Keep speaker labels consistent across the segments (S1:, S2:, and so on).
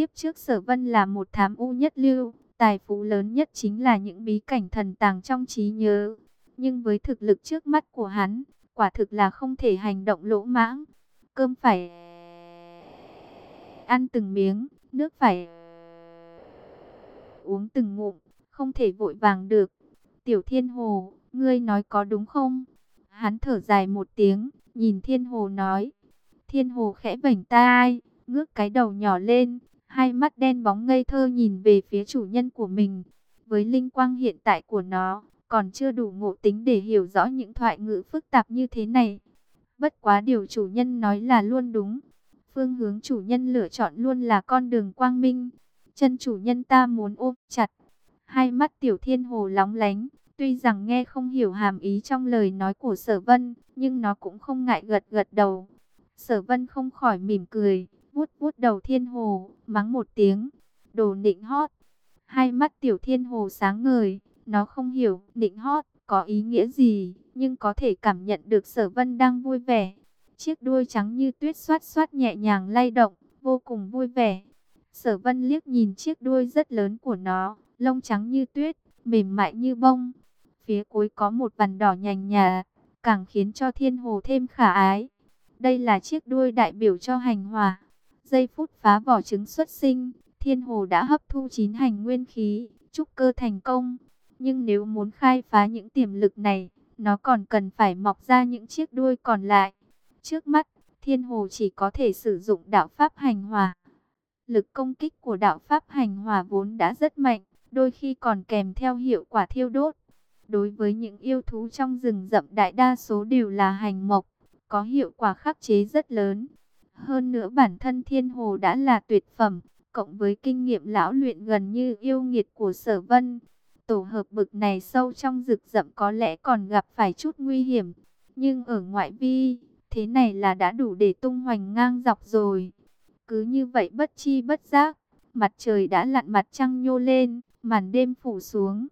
S1: kiếp trước sở vân là một thám u nhất lưu, tài phú lớn nhất chính là những bí cảnh thần tàng trong trí nhớ. Nhưng với thực lực trước mắt của hắn, quả thực là không thể hành động lỗ mãng. Cơm phải ăn từng miếng, nước phải uống từng ngụm, không thể vội vàng được. Tiểu Thiên Hồ, ngươi nói có đúng không? Hắn thở dài một tiếng, nhìn Thiên Hồ nói. Thiên Hồ khẽ vảnh tai, ngước cái đầu nhỏ lên, hai mắt đen bóng ngây thơ nhìn về phía chủ nhân của mình. Với linh quang hiện tại của nó, còn chưa đủ ngộ tính để hiểu rõ những thoại ngữ phức tạp như thế này. Bất quá điều chủ nhân nói là luôn đúng. Phương hướng chủ nhân lựa chọn luôn là con đường quang minh. Chân chủ nhân ta muốn ôm chặt. Hai mắt tiểu thiên hồ lóng lánh. Tuy rằng nghe không hiểu hàm ý trong lời nói của sở vân, nhưng nó cũng không ngại gật gật đầu. Sở vân không khỏi mỉm cười, vuốt vuốt đầu thiên hồ, mắng một tiếng. Đồ nịnh hót. Hai mắt tiểu thiên hồ sáng ngời, nó không hiểu nịnh hót có ý nghĩa gì, nhưng có thể cảm nhận được sở vân đang vui vẻ. Chiếc đuôi trắng như tuyết xoát xoát nhẹ nhàng lay động, vô cùng vui vẻ. Sở vân liếc nhìn chiếc đuôi rất lớn của nó, lông trắng như tuyết, mềm mại như bông. Phía cuối có một vằn đỏ nhành nhà, càng khiến cho thiên hồ thêm khả ái. Đây là chiếc đuôi đại biểu cho hành hòa. Giây phút phá vỏ trứng xuất sinh, thiên hồ đã hấp thu chín hành nguyên khí, trúc cơ thành công. Nhưng nếu muốn khai phá những tiềm lực này, nó còn cần phải mọc ra những chiếc đuôi còn lại. Trước mắt, thiên hồ chỉ có thể sử dụng đạo pháp hành hòa. Lực công kích của đạo pháp hành hòa vốn đã rất mạnh, đôi khi còn kèm theo hiệu quả thiêu đốt. Đối với những yêu thú trong rừng rậm đại đa số đều là hành mộc, có hiệu quả khắc chế rất lớn. Hơn nữa bản thân thiên hồ đã là tuyệt phẩm, cộng với kinh nghiệm lão luyện gần như yêu nghiệt của sở vân. Tổ hợp bực này sâu trong rực rậm có lẽ còn gặp phải chút nguy hiểm. Nhưng ở ngoại vi, thế này là đã đủ để tung hoành ngang dọc rồi. Cứ như vậy bất chi bất giác, mặt trời đã lặn mặt trăng nhô lên, màn đêm phủ xuống.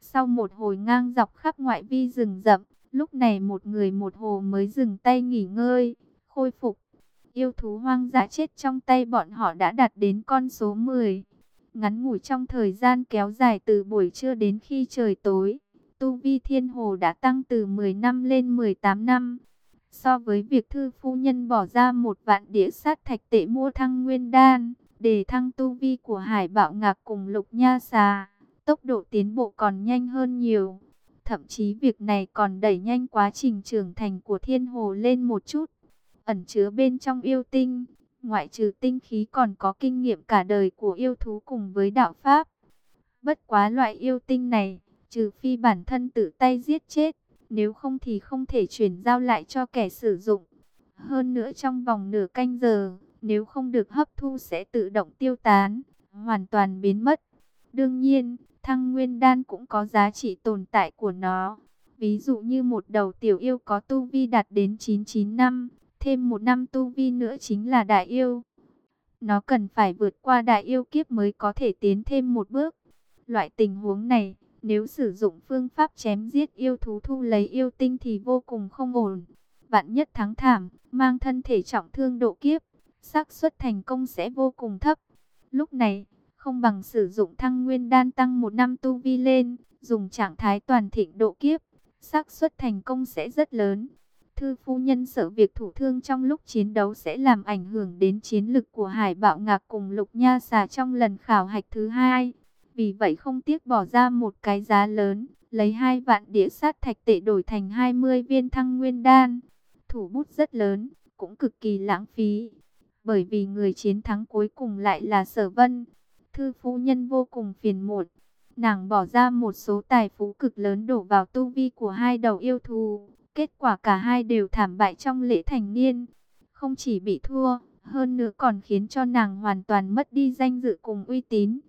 S1: Sau một hồi ngang dọc khắp ngoại vi rừng rậm, lúc này một người một hồ mới dừng tay nghỉ ngơi, khôi phục. Yêu thú hoang dã chết trong tay bọn họ đã đạt đến con số 10. Ngắn ngủi trong thời gian kéo dài từ buổi trưa đến khi trời tối, Tu Vi Thiên Hồ đã tăng từ 10 năm lên 18 năm. So với việc thư phu nhân bỏ ra một vạn đĩa sát thạch tệ mua thăng nguyên đan, để thăng tu vi của hải bạo ngạc cùng lục nha xà, tốc độ tiến bộ còn nhanh hơn nhiều. Thậm chí việc này còn đẩy nhanh quá trình trưởng thành của thiên hồ lên một chút. Ẩn chứa bên trong yêu tinh, ngoại trừ tinh khí còn có kinh nghiệm cả đời của yêu thú cùng với đạo pháp. Bất quá loại yêu tinh này, trừ phi bản thân tự tay giết chết, nếu không thì không thể chuyển giao lại cho kẻ sử dụng. Hơn nữa trong vòng nửa canh giờ, nếu không được hấp thu sẽ tự động tiêu tán, hoàn toàn biến mất. Đương nhiên, thăng nguyên đan cũng có giá trị tồn tại của nó. Ví dụ như một đầu tiểu yêu có tu vi đạt đến 99 năm, thêm một năm tu vi nữa chính là đại yêu. Nó cần phải vượt qua đại yêu kiếp mới có thể tiến thêm một bước. Loại tình huống này, nếu sử dụng phương pháp chém giết yêu thú thu lấy yêu tinh thì vô cùng không ổn. Vạn nhất thắng thảm, mang thân thể trọng thương độ kiếp, xác suất thành công sẽ vô cùng thấp. Lúc này, không bằng sử dụng thăng nguyên đan tăng một năm tu vi lên, dùng trạng thái toàn thịnh độ kiếp, xác suất thành công sẽ rất lớn. Thư phu nhân sợ việc thủ thương trong lúc chiến đấu sẽ làm ảnh hưởng đến chiến lực của Hải Bạo Ngạc cùng Lục Nha Xà trong lần khảo hạch thứ hai. Vì vậy không tiếc bỏ ra một cái giá lớn, lấy hai vạn đĩa sát thạch tệ đổi thành 20 viên thăng nguyên đan. Thủ bút rất lớn, cũng cực kỳ lãng phí. Bởi vì người chiến thắng cuối cùng lại là Sở Vân. Thư phu nhân vô cùng phiền muộn. Nàng bỏ ra một số tài phú cực lớn đổ vào tu vi của hai đầu yêu thù. Kết quả cả hai đều thảm bại trong lễ thành niên. Không chỉ bị thua, hơn nữa còn khiến cho nàng hoàn toàn mất đi danh dự cùng uy tín.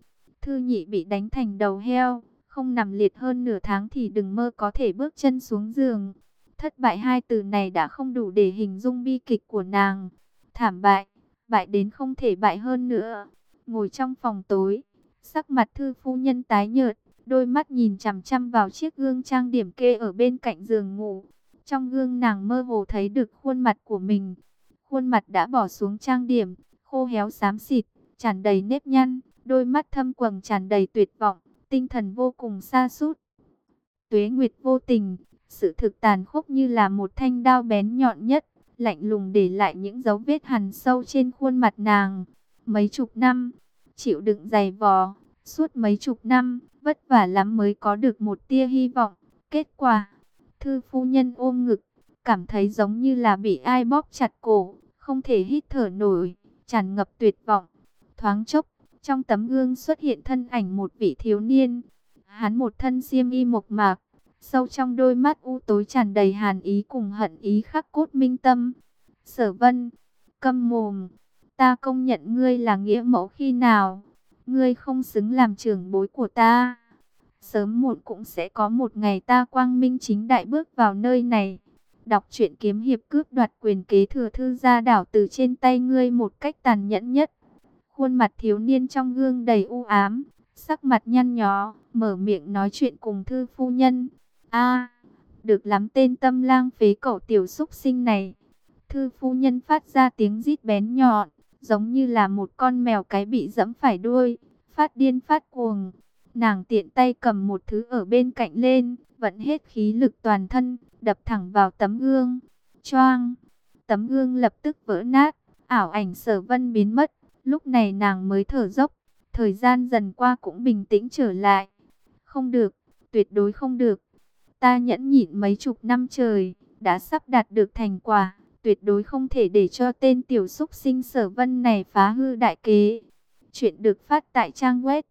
S1: Thư nhị bị đánh thành đầu heo, không nằm liệt hơn nửa tháng thì đừng mơ có thể bước chân xuống giường. Thất bại hai từ này đã không đủ để hình dung bi kịch của nàng. Thảm bại, bại đến không thể bại hơn nữa. Ngồi trong phòng tối, sắc mặt thư phu nhân tái nhợt, đôi mắt nhìn chằm chằm vào chiếc gương trang điểm kê ở bên cạnh giường ngủ. Trong gương nàng mơ hồ thấy được khuôn mặt của mình. Khuôn mặt đã bỏ xuống trang điểm, khô héo xám xịt, tràn đầy nếp nhăn, đôi mắt thâm quầng tràn đầy tuyệt vọng, tinh thần vô cùng xa sút Tuế Nguyệt vô tình, sự thực tàn khốc như là một thanh đao bén nhọn nhất, lạnh lùng để lại những dấu vết hằn sâu trên khuôn mặt nàng. Mấy chục năm, chịu đựng dày vò, suốt mấy chục năm, vất vả lắm mới có được một tia hy vọng. Kết quả, thư phu nhân ôm ngực, cảm thấy giống như là bị ai bóp chặt cổ, không thể hít thở nổi, tràn ngập tuyệt vọng. Thoáng chốc, trong tấm gương xuất hiện thân ảnh một vị thiếu niên. Hắn một thân xiêm y mộc mạc, Sâu trong đôi mắt u tối tràn đầy hàn ý cùng hận ý khắc cốt minh tâm. Sở vân, câm mồm, ta công nhận ngươi là nghĩa mẫu khi nào. Ngươi không xứng làm trưởng bối của ta. Sớm muộn cũng sẽ có một ngày ta quang minh chính đại bước vào nơi này. Đọc truyện kiếm hiệp cướp đoạt quyền kế thừa thư gia đảo từ trên tay ngươi một cách tàn nhẫn nhất. Khuôn mặt thiếu niên trong gương đầy u ám, sắc mặt nhăn nhó, mở miệng nói chuyện cùng thư phu nhân. A, được lắm tên tâm lang phế cậu tiểu xúc sinh này. Thư phu nhân phát ra tiếng rít bén nhọn, giống như là một con mèo cái bị dẫm phải đuôi, phát điên phát cuồng. Nàng tiện tay cầm một thứ ở bên cạnh lên, vận hết khí lực toàn thân, đập thẳng vào tấm gương. Choang! Tấm gương lập tức vỡ nát, ảo ảnh sở vân biến mất. Lúc này nàng mới thở dốc, thời gian dần qua cũng bình tĩnh trở lại. Không được, tuyệt đối không được. Ta nhẫn nhịn mấy chục năm trời, đã sắp đạt được thành quả, tuyệt đối không thể để cho tên tiểu xúc sinh sở vân này phá hư đại kế. Chuyện được phát tại trang web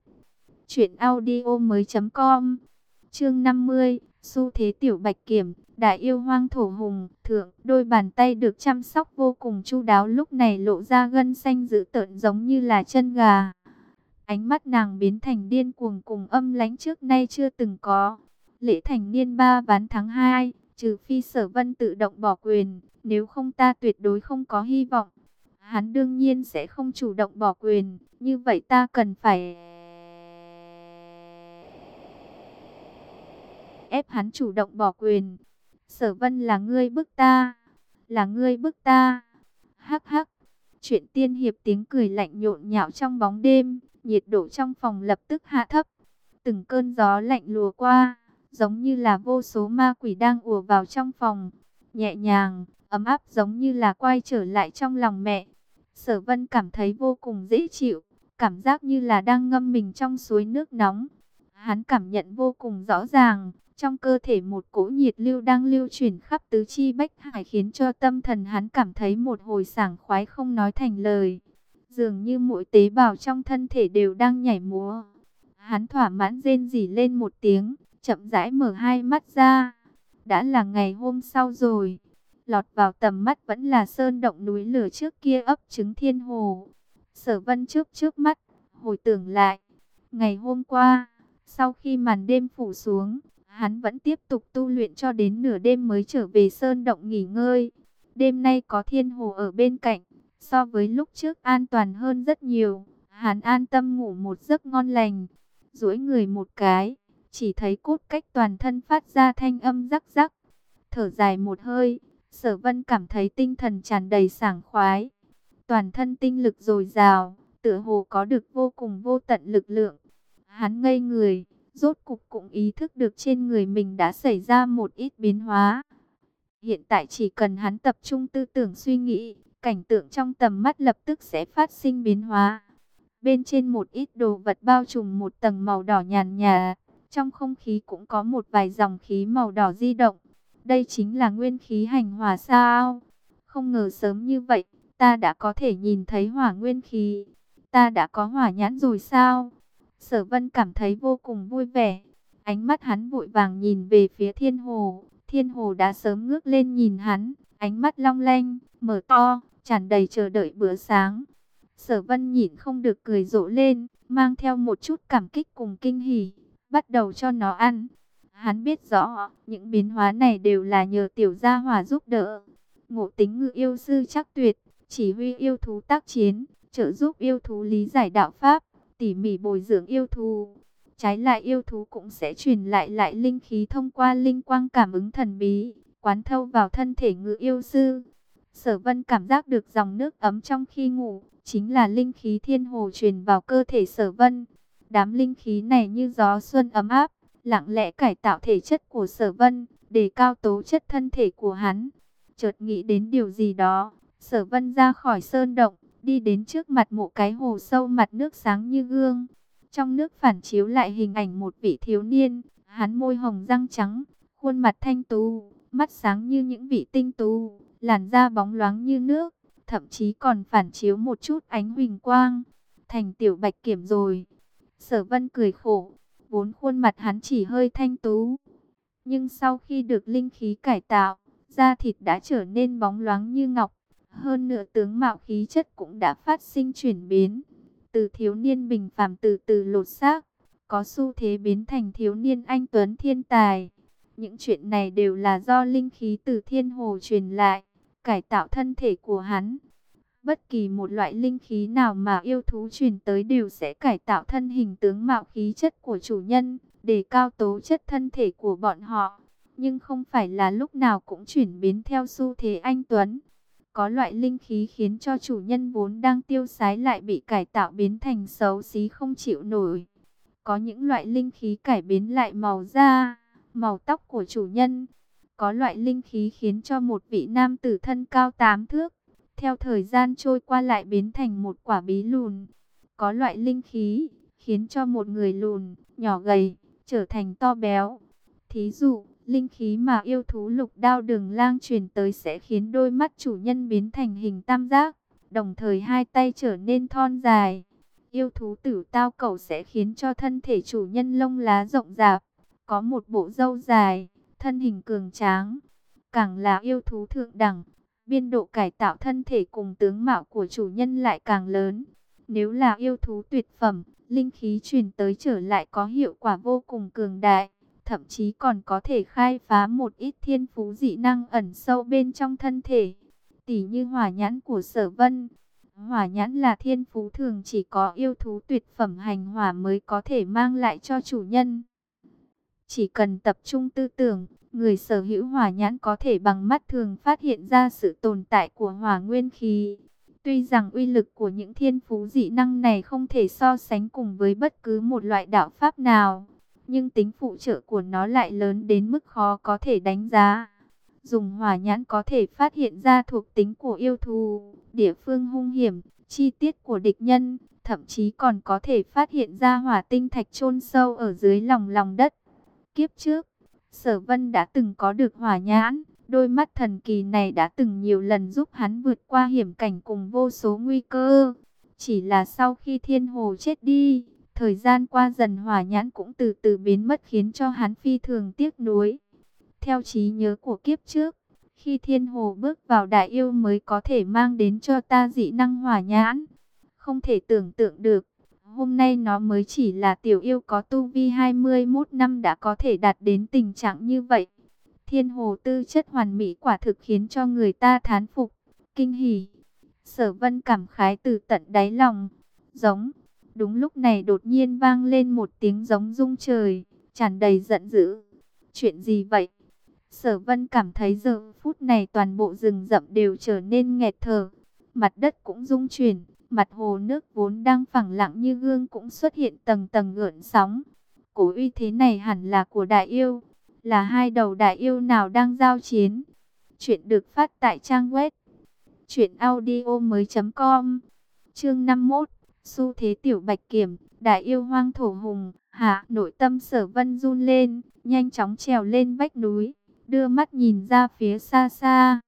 S1: truyệnaudiomoi.com. Chương 50, xu thế tiểu bạch kiểm, đại yêu hoang thổ hùng, thượng, đôi bàn tay được chăm sóc vô cùng chu đáo lúc này lộ ra gân xanh dữ tợn giống như là chân gà. Ánh mắt nàng biến thành điên cuồng cùng âm lãnh trước nay chưa từng có lễ thành niên ba ván tháng hai, trừ phi sở vân tự động bỏ quyền, nếu không ta tuyệt đối không có hy vọng. Hắn đương nhiên sẽ không chủ động bỏ quyền, như vậy ta cần phải ép hắn chủ động bỏ quyền. Sở vân là ngươi bức ta, là ngươi bức ta. Hắc hắc, chuyện tiên hiệp tiếng cười lạnh nhộn nhạo trong bóng đêm, nhiệt độ trong phòng lập tức hạ thấp. Từng cơn gió lạnh lùa qua, giống như là vô số ma quỷ đang ùa vào trong phòng, nhẹ nhàng, ấm áp giống như là quay trở lại trong lòng mẹ. Sở vân cảm thấy vô cùng dễ chịu, cảm giác như là đang ngâm mình trong suối nước nóng. Hắn cảm nhận vô cùng rõ ràng, trong cơ thể một cỗ nhiệt lưu đang lưu chuyển khắp tứ chi bách hải khiến cho tâm thần hắn cảm thấy một hồi sảng khoái không nói thành lời. Dường như mỗi tế bào trong thân thể đều đang nhảy múa. Hắn thỏa mãn rên rỉ lên một tiếng, chậm rãi mở hai mắt ra. Đã là ngày hôm sau rồi. Lọt vào tầm mắt vẫn là sơn động núi lửa trước kia ấp trứng thiên hồ. Sở vân trước trước mắt, hồi tưởng lại. Ngày hôm qua, sau khi màn đêm phủ xuống, hắn vẫn tiếp tục tu luyện cho đến nửa đêm mới trở về sơn động nghỉ ngơi. Đêm nay có thiên hồ ở bên cạnh, so với lúc trước an toàn hơn rất nhiều. Hắn an tâm ngủ một giấc ngon lành, duỗi người một cái, chỉ thấy cốt cách toàn thân phát ra thanh âm rắc rắc. Thở dài một hơi, sở vân cảm thấy tinh thần tràn đầy sảng khoái. Toàn thân tinh lực dồi dào, tựa hồ có được vô cùng vô tận lực lượng. Hắn ngây người, rốt cục cũng ý thức được trên người mình đã xảy ra một ít biến hóa. Hiện tại chỉ cần hắn tập trung tư tưởng suy nghĩ, cảnh tượng trong tầm mắt lập tức sẽ phát sinh biến hóa. Bên trên một ít đồ vật bao trùm một tầng màu đỏ nhàn nhạt, trong không khí cũng có một vài dòng khí màu đỏ di động. Đây chính là nguyên khí hành hòa sao? Không ngờ sớm như vậy, ta đã có thể nhìn thấy hỏa nguyên khí. Ta đã có hỏa nhãn rồi sao? Sở vân cảm thấy vô cùng vui vẻ. Ánh mắt hắn vội vàng nhìn về phía thiên hồ. Thiên hồ đã sớm ngước lên nhìn hắn. Ánh mắt long lanh, mở to, tràn đầy chờ đợi bữa sáng. Sở vân nhìn không được cười rộ lên, mang theo một chút cảm kích cùng kinh hỉ bắt đầu cho nó ăn. Hắn biết rõ, những biến hóa này đều là nhờ tiểu gia hỏa giúp đỡ. Ngộ tính ngự yêu sư chắc tuyệt, chỉ huy yêu thú tác chiến, trợ giúp yêu thú lý giải đạo pháp, tỉ mỉ bồi dưỡng yêu thú. Trái lại yêu thú cũng sẽ truyền lại lại linh khí thông qua linh quang cảm ứng thần bí, quán thâu vào thân thể ngự yêu sư. Sở vân cảm giác được dòng nước ấm trong khi ngủ, chính là linh khí thiên hồ truyền vào cơ thể sở vân. Đám linh khí này như gió xuân ấm áp, lặng lẽ cải tạo thể chất của sở vân, để cao tố chất thân thể của hắn. Chợt nghĩ đến điều gì đó, sở vân ra khỏi sơn động, đi đến trước mặt một cái hồ sâu mặt nước sáng như gương. Trong nước phản chiếu lại hình ảnh một vị thiếu niên, hắn môi hồng răng trắng, khuôn mặt thanh tú, mắt sáng như những vị tinh tú, làn da bóng loáng như nước, thậm chí còn phản chiếu một chút ánh huỳnh quang. Thành tiểu bạch kiểm rồi. Sở vân cười khổ, vốn khuôn mặt hắn chỉ hơi thanh tú. Nhưng sau khi được linh khí cải tạo, da thịt đã trở nên bóng loáng như ngọc. Hơn nữa tướng mạo khí chất cũng đã phát sinh chuyển biến. Từ thiếu niên bình phàm từ từ lột xác, có xu thế biến thành thiếu niên anh tuấn thiên tài. Những chuyện này đều là do linh khí từ thiên hồ truyền lại, cải tạo thân thể của hắn. Bất kỳ một loại linh khí nào mà yêu thú truyền tới đều sẽ cải tạo thân hình tướng mạo khí chất của chủ nhân, để cao tố chất thân thể của bọn họ. Nhưng không phải là lúc nào cũng chuyển biến theo xu thế anh Tuấn. Có loại linh khí khiến cho chủ nhân vốn đang tiêu sái lại bị cải tạo biến thành xấu xí không chịu nổi. Có những loại linh khí cải biến lại màu da, màu tóc của chủ nhân. Có loại linh khí khiến cho một vị nam tử thân cao tám thước, theo thời gian trôi qua lại biến thành một quả bí lùn. Có loại linh khí khiến cho một người lùn, nhỏ gầy, trở thành to béo. Thí dụ, linh khí mà yêu thú lục đao đường lang truyền tới sẽ khiến đôi mắt chủ nhân biến thành hình tam giác, đồng thời hai tay trở nên thon dài. Yêu thú tử tao cầu sẽ khiến cho thân thể chủ nhân lông lá rộng rạp, có một bộ râu dài, thân hình cường tráng. Càng là yêu thú thượng đẳng, biên độ cải tạo thân thể cùng tướng mạo của chủ nhân lại càng lớn. Nếu là yêu thú tuyệt phẩm, linh khí truyền tới trở lại có hiệu quả vô cùng cường đại, thậm chí còn có thể khai phá một ít thiên phú dị năng ẩn sâu bên trong thân thể. Tỷ như hỏa nhãn của sở vân. Hỏa nhãn là thiên phú thường chỉ có yêu thú tuyệt phẩm hành hỏa mới có thể mang lại cho chủ nhân. Chỉ cần tập trung tư tưởng, người sở hữu hỏa nhãn có thể bằng mắt thường phát hiện ra sự tồn tại của hỏa nguyên khí. Tuy rằng uy lực của những thiên phú dị năng này không thể so sánh cùng với bất cứ một loại đạo pháp nào, nhưng tính phụ trợ của nó lại lớn đến mức khó có thể đánh giá. Dùng hỏa nhãn có thể phát hiện ra thuộc tính của yêu thú, địa phương hung hiểm, chi tiết của địch nhân, thậm chí còn có thể phát hiện ra hỏa tinh thạch chôn sâu ở dưới lòng lòng đất. Kiếp trước, Sở Vân đã từng có được hỏa nhãn, đôi mắt thần kỳ này đã từng nhiều lần giúp hắn vượt qua hiểm cảnh cùng vô số nguy cơ. Chỉ là sau khi thiên hồ chết đi, thời gian qua dần hỏa nhãn cũng từ từ biến mất khiến cho hắn phi thường tiếc nuối. Theo trí nhớ của kiếp trước, khi thiên hồ bước vào đại yêu mới có thể mang đến cho ta dị năng hỏa nhãn. Không thể tưởng tượng được, Hôm nay nó mới chỉ là tiểu yêu có tu vi 21 năm đã có thể đạt đến tình trạng như vậy. Thiên hồ tư chất hoàn mỹ quả thực khiến cho người ta thán phục, kinh hỉ. Sở vân cảm khái từ tận đáy lòng. Giống. Đúng lúc này đột nhiên vang lên một tiếng giống rung trời, tràn đầy giận dữ. Chuyện gì vậy? Sở vân cảm thấy giờ phút này toàn bộ rừng rậm đều trở nên nghẹt thở. Mặt đất cũng rung chuyển, Mặt hồ nước vốn đang phẳng lặng như gương cũng xuất hiện tầng tầng gợn sóng. Cổ uy thế này hẳn là của đại yêu. Là hai đầu đại yêu nào đang giao chiến. Chuyện được phát tại trang web. Chuyện audio mới com. Chương 51. Xu thế tiểu bạch kiểm. Đại yêu hoang thổ hùng. Hạ nội tâm sở vân run lên. Nhanh chóng trèo lên vách núi. Đưa mắt nhìn ra phía xa xa.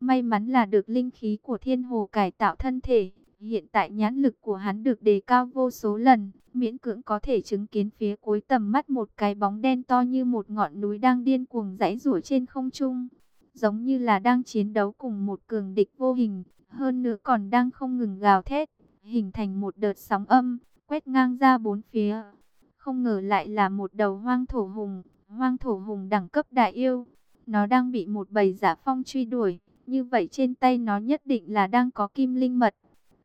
S1: May mắn là được linh khí của thiên hồ cải tạo thân thể. Hiện tại nhãn lực của hắn được đề cao vô số lần, miễn cưỡng có thể chứng kiến phía cuối tầm mắt một cái bóng đen to như một ngọn núi đang điên cuồng dãy rủa trên không trung, giống như là đang chiến đấu cùng một cường địch vô hình, hơn nữa còn đang không ngừng gào thét, hình thành một đợt sóng âm, quét ngang ra bốn phía. Không ngờ lại là một đầu hoang thổ hùng, hoang thổ hùng đẳng cấp đại yêu. Nó đang bị một bầy giả phong truy đuổi, như vậy trên tay nó nhất định là đang có kim linh mật.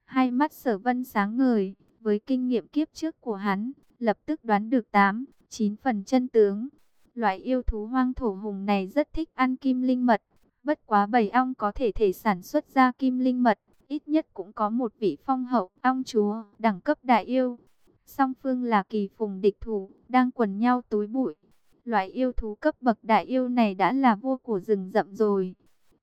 S1: Hai mắt sở vân sáng ngời, với kinh nghiệm kiếp trước của hắn, lập tức đoán được 8, 9 phần chân tướng. Loại yêu thú hoang thổ hùng này rất thích ăn kim linh mật, Bất quá bầy ong có thể thể sản xuất ra kim linh mật, ít nhất cũng có một vị phong hậu ong chúa, đẳng cấp đại yêu. Song phương là kỳ phùng địch thủ, đang quần nhau túi bụi. Loại yêu thú cấp bậc đại yêu này đã là vua của rừng rậm rồi.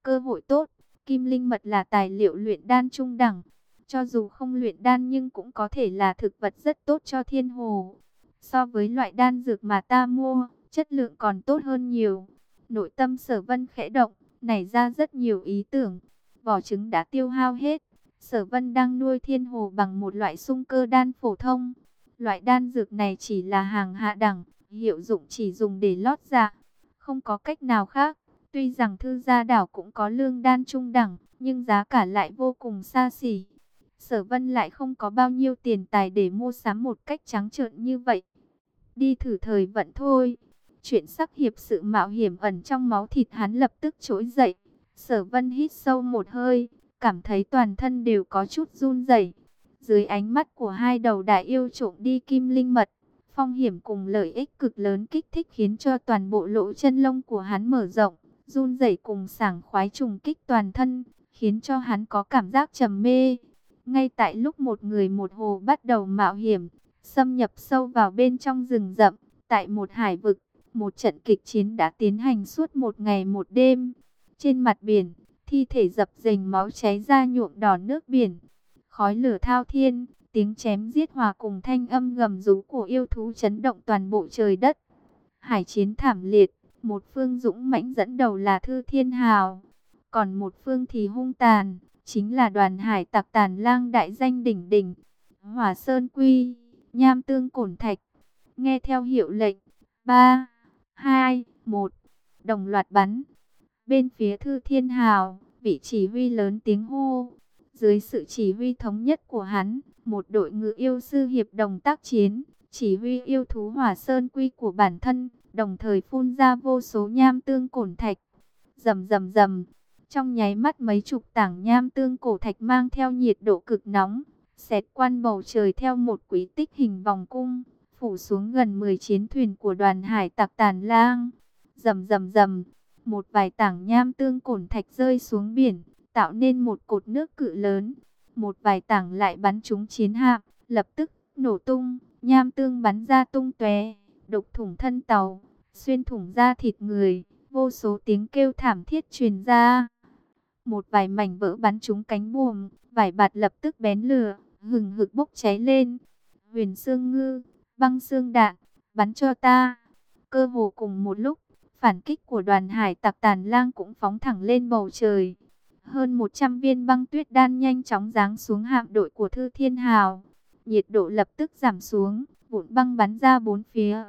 S1: Cơ hội tốt, kim linh mật là tài liệu luyện đan trung đẳng. Cho dù không luyện đan nhưng cũng có thể là thực vật rất tốt cho thiên hồ. So với loại đan dược mà ta mua, chất lượng còn tốt hơn nhiều. Nội tâm sở vân khẽ động, nảy ra rất nhiều ý tưởng. Vỏ trứng đã tiêu hao hết. Sở vân đang nuôi thiên hồ bằng một loại sung cơ đan phổ thông. Loại đan dược này chỉ là hàng hạ đẳng, hiệu dụng chỉ dùng để lót dạ. Không có cách nào khác. Tuy rằng thư gia đảo cũng có lương đan trung đẳng, nhưng giá cả lại vô cùng xa xỉ. Sở vân lại không có bao nhiêu tiền tài để mua sắm một cách trắng trợn như vậy. Đi thử thời vận thôi. Chuyện sắc hiệp sự mạo hiểm ẩn trong máu thịt hắn lập tức trỗi dậy. Sở vân hít sâu một hơi, cảm thấy toàn thân đều có chút run rẩy. Dưới ánh mắt của hai đầu đại yêu trộm đi kim linh mật, phong hiểm cùng lợi ích cực lớn kích thích khiến cho toàn bộ lỗ chân lông của hắn mở rộng, run rẩy cùng sảng khoái trùng kích toàn thân, khiến cho hắn có cảm giác trầm mê. Ngay tại lúc một người một hồ bắt đầu mạo hiểm, xâm nhập sâu vào bên trong rừng rậm, tại một hải vực, một trận kịch chiến đã tiến hành suốt một ngày một đêm. Trên mặt biển, thi thể dập dềnh máu cháy ra nhuộm đỏ nước biển. Khói lửa thao thiên, tiếng chém giết hòa cùng thanh âm gầm rú của yêu thú chấn động toàn bộ trời đất. Hải chiến thảm liệt, một phương dũng mãnh dẫn đầu là Thư Thiên Hào, còn một phương thì hung tàn, chính là đoàn hải tặc tàn lang đại danh đỉnh đỉnh. Hỏa Sơn Quy, Nham Tương Cổn Thạch, nghe theo hiệu lệnh, 3, 2, 1, đồng loạt bắn. Bên phía Thư Thiên Hào, vị chỉ huy lớn tiếng hô. Dưới sự chỉ huy thống nhất của hắn, một đội ngự yêu sư hiệp đồng tác chiến, chỉ huy yêu thú hỏa sơn quy của bản thân, đồng thời phun ra vô số nham tương cổn thạch. Rầm rầm rầm, trong nháy mắt mấy chục tảng nham tương cổ thạch mang theo nhiệt độ cực nóng, xẹt quan bầu trời theo một quý tích hình vòng cung, phủ xuống gần 10 chiến thuyền của đoàn hải tặc tàn lang. Rầm rầm rầm, một vài tảng nham tương cổn thạch rơi xuống biển, tạo nên một cột nước cự lớn. Một vài tảng lại bắn trúng chiến hạm, lập tức nổ tung, nham tương bắn ra tung tóe, đục thủng thân tàu, xuyên thủng da thịt người, vô số tiếng kêu thảm thiết truyền ra. Một vài mảnh vỡ bắn trúng cánh buồm, vải bạt lập tức bén lửa, hừng hực bốc cháy lên. Huyền xương ngư, băng xương đạn, bắn cho ta. Cơ hồ cùng một lúc, phản kích của đoàn hải tặc tàn lang cũng phóng thẳng lên bầu trời. Hơn 100 viên băng tuyết đan nhanh chóng giáng xuống hạm đội của Thư Thiên Hào. Nhiệt độ lập tức giảm xuống, vụn băng bắn ra bốn phía.